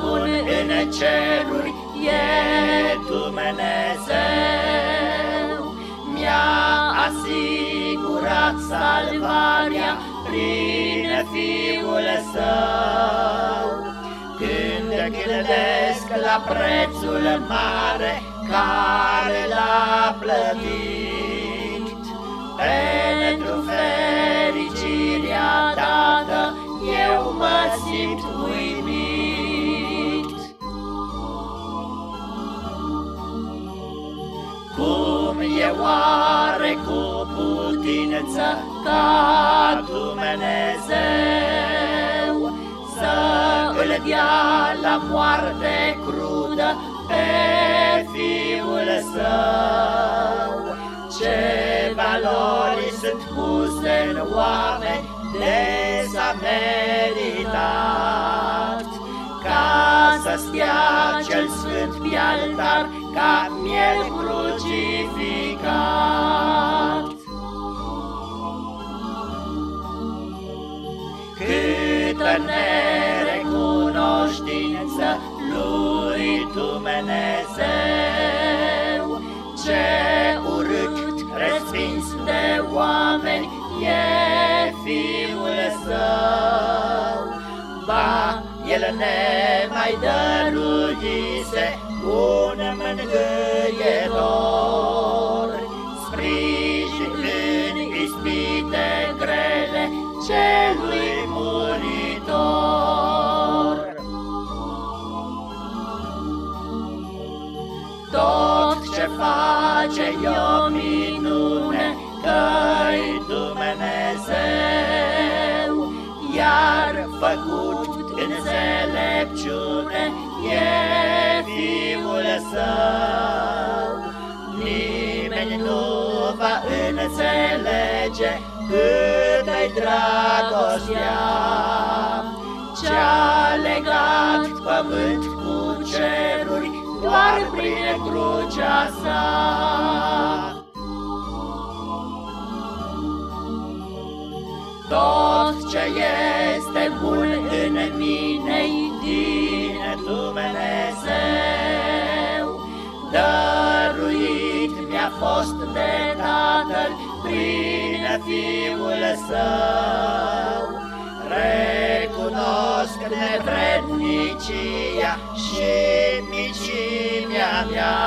bun în ceruri e Dumnezeu. Mi-a asigurat salvarea prin Fiul Său. Când gândesc la prețul mare care l-a plătit, Cum e oare cu putință ca Dumnezeu? Să îl dea la moarte crudă pe Fiul Său. Ce valori sunt puse în oameni de s-a meritat Ca să stea cel sfânt pe altar ca miel crucificat Câtă nerecunoștință lui Dumnezeu Ce urât respins de oameni e Fiul Său. Ba, El ne mai dăruise un mângâietor Sprijin în ispite grele celui muritor. Tot ce face e o minune că-i Dumnezeu, Iar făcut Fiul Său. Nimeni nu va înțelege cât-i dragostea Ce-a legat pământ cu ceruri Doar prin crucea sa Tot ce este bun în mine din Dumnezeu fost de Tatăl prin Fiul Său. Recunosc nevrednicia și micimea mea,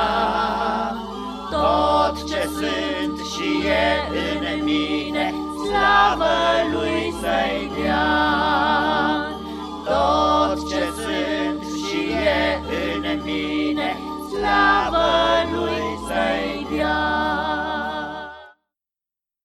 Tot ce sunt și e în mine, slavă lui